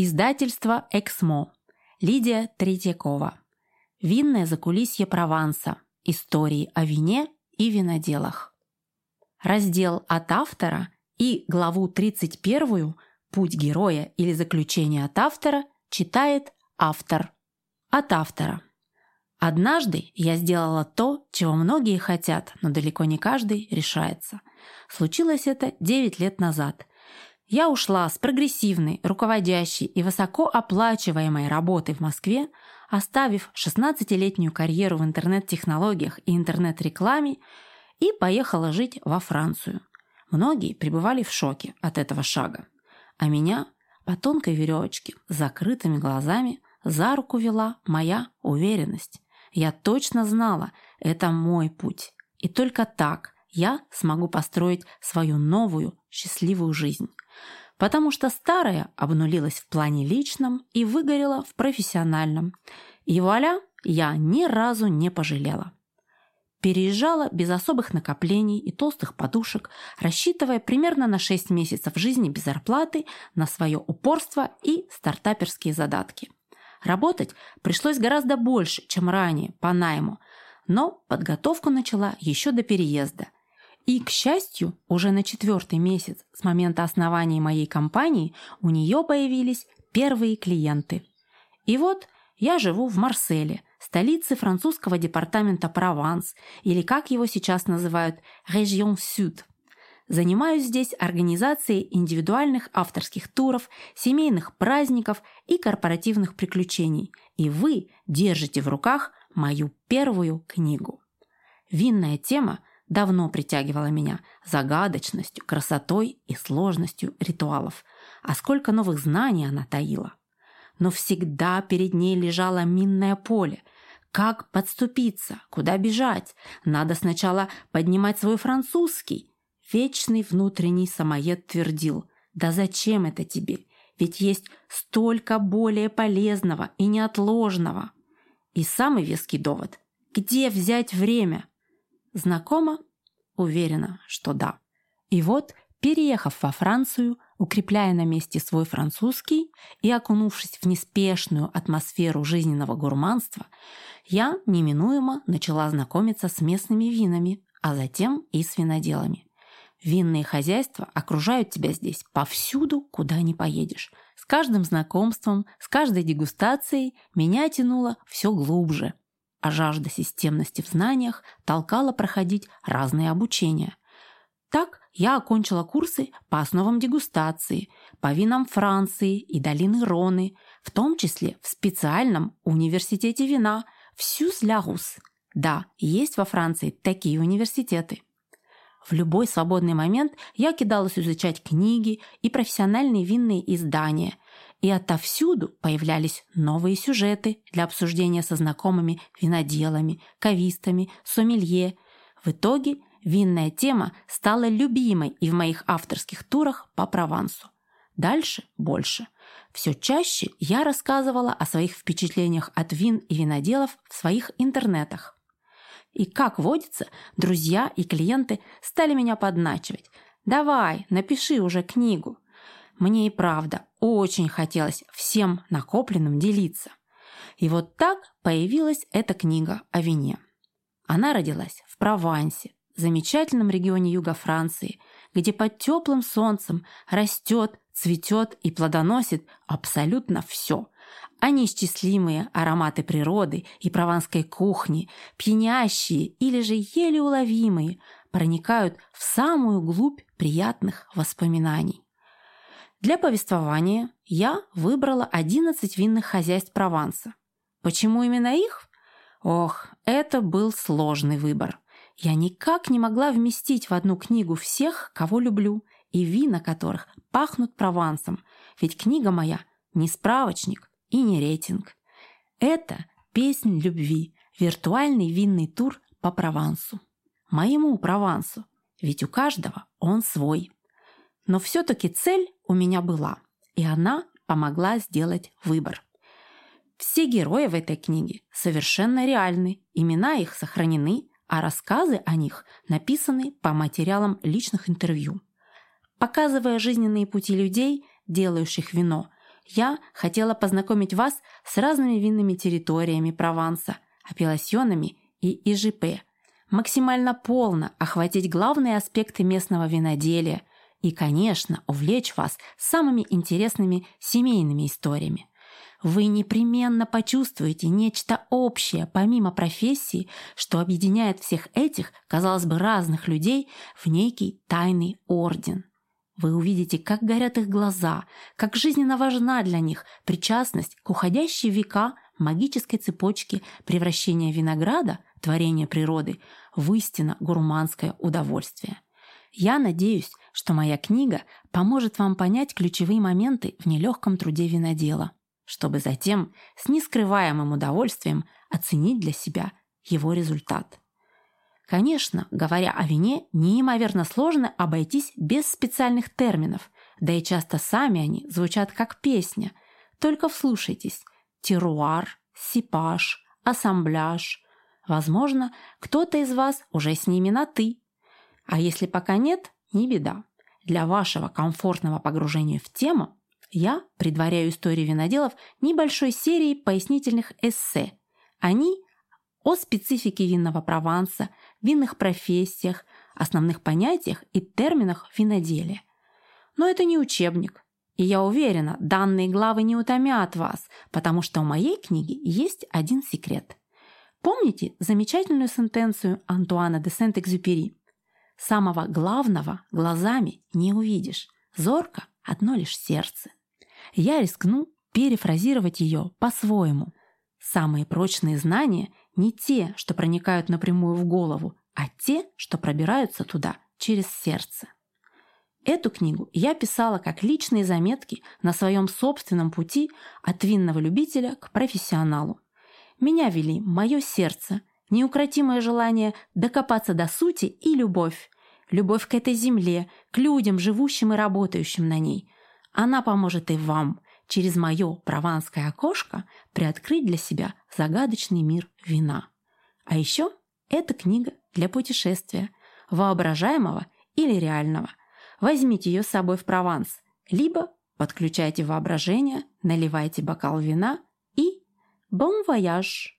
Издательство «Эксмо». Лидия Третьякова. Винное закулисье Прованса. Истории о вине и виноделах. Раздел от автора и главу 31 «Путь героя» или «Заключение от автора» читает автор. От автора. Однажды я сделала то, чего многие хотят, но далеко не каждый решается. Случилось это 9 лет назад – я ушла с прогрессивной, руководящей и высокооплачиваемой работы в Москве, оставив 16-летнюю карьеру в интернет-технологиях и интернет-рекламе, и поехала жить во Францию. Многие пребывали в шоке от этого шага. А меня по тонкой веревочке с закрытыми глазами за руку вела моя уверенность. Я точно знала, это мой путь. И только так я смогу построить свою новую счастливую жизнь потому что старая обнулилась в плане личном и выгорела в профессиональном. И вуаля, я ни разу не пожалела. Переезжала без особых накоплений и толстых подушек, рассчитывая примерно на 6 месяцев жизни без зарплаты на свое упорство и стартаперские задатки. Работать пришлось гораздо больше, чем ранее, по найму, но подготовку начала еще до переезда – и, к счастью, уже на четвертый месяц с момента основания моей компании у нее появились первые клиенты. И вот я живу в Марселе, столице французского департамента Прованс, или как его сейчас называют, Région Sud. Занимаюсь здесь организацией индивидуальных авторских туров, семейных праздников и корпоративных приключений. И вы держите в руках мою первую книгу. Винная тема давно притягивала меня загадочностью, красотой и сложностью ритуалов. А сколько новых знаний она таила. Но всегда перед ней лежало минное поле. Как подступиться? Куда бежать? Надо сначала поднимать свой французский. Вечный внутренний самоед твердил. Да зачем это тебе? Ведь есть столько более полезного и неотложного. И самый веский довод. Где взять время? Знакомо? Уверена, что да. И вот, переехав во Францию, укрепляя на месте свой французский и окунувшись в неспешную атмосферу жизненного гурманства, я неминуемо начала знакомиться с местными винами, а затем и с виноделами. Винные хозяйства окружают тебя здесь повсюду, куда не поедешь. С каждым знакомством, с каждой дегустацией меня тянуло все глубже – а жажда системности в знаниях толкала проходить разные обучения. Так я окончила курсы по основам дегустации, по винам Франции и долины Роны, в том числе в специальном университете вина в Сюз-Ля-Рус. Да, есть во Франции такие университеты. В любой свободный момент я кидалась изучать книги и профессиональные винные издания – и отовсюду появлялись новые сюжеты для обсуждения со знакомыми виноделами, кавистами, сомелье. В итоге винная тема стала любимой и в моих авторских турах по Провансу. Дальше больше. Все чаще я рассказывала о своих впечатлениях от вин и виноделов в своих интернетах. И, как водится, друзья и клиенты стали меня подначивать. «Давай, напиши уже книгу». Мне и правда очень хотелось всем накопленным делиться. И вот так появилась эта книга о вине. Она родилась в Провансе, замечательном регионе юга Франции, где под теплым солнцем растет, цветет и плодоносит абсолютно все. А неисчислимые ароматы природы и прованской кухни, пьянящие или же еле уловимые, проникают в самую глубь приятных воспоминаний. Для повествования я выбрала 11 винных хозяйств Прованса. Почему именно их? Ох, это был сложный выбор. Я никак не могла вместить в одну книгу всех, кого люблю, и вина которых пахнут Провансом, ведь книга моя не справочник и не рейтинг. Это песнь любви, виртуальный винный тур по Провансу. Моему Провансу, ведь у каждого он свой. Но все-таки цель у меня была, и она помогла сделать выбор. Все герои в этой книге совершенно реальны, имена их сохранены, а рассказы о них написаны по материалам личных интервью. Показывая жизненные пути людей, делающих вино, я хотела познакомить вас с разными винными территориями Прованса, апелласьонами и ИЖП, максимально полно охватить главные аспекты местного виноделия и, конечно, увлечь вас самыми интересными семейными историями. Вы непременно почувствуете нечто общее, помимо профессии, что объединяет всех этих, казалось бы, разных людей в некий тайный орден. Вы увидите, как горят их глаза, как жизненно важна для них причастность к уходящей века магической цепочке превращения винограда, творения природы, в истинно гурманское удовольствие. Я надеюсь, что моя книга поможет вам понять ключевые моменты в нелегком труде винодела, чтобы затем с нескрываемым удовольствием оценить для себя его результат. Конечно, говоря о вине, неимоверно сложно обойтись без специальных терминов, да и часто сами они звучат как песня. Только вслушайтесь. Теруар, сипаж, ассамбляж. Возможно, кто-то из вас уже с ними на «ты». А если пока нет, не беда. Для вашего комфортного погружения в тему я предваряю историю виноделов небольшой серией пояснительных эссе. Они о специфике винного Прованса, винных профессиях, основных понятиях и терминах виноделия. Но это не учебник. И я уверена, данные главы не утомят вас, потому что у моей книги есть один секрет. Помните замечательную сентенцию Антуана де Сент-Экзюпери? Самого главного глазами не увидишь, зорко одно лишь сердце. Я рискну перефразировать ее по-своему. Самые прочные знания не те, что проникают напрямую в голову, а те, что пробираются туда через сердце. Эту книгу я писала как личные заметки на своем собственном пути от винного любителя к профессионалу. Меня вели мое сердце, неукротимое желание докопаться до сути и любовь. Любовь к этой земле, к людям, живущим и работающим на ней. Она поможет и вам, через мое прованское окошко приоткрыть для себя загадочный мир вина. А еще это книга для путешествия, воображаемого или реального. Возьмите ее с собой в Прованс, либо подключайте воображение, наливайте бокал вина и «Бон bon voyage!»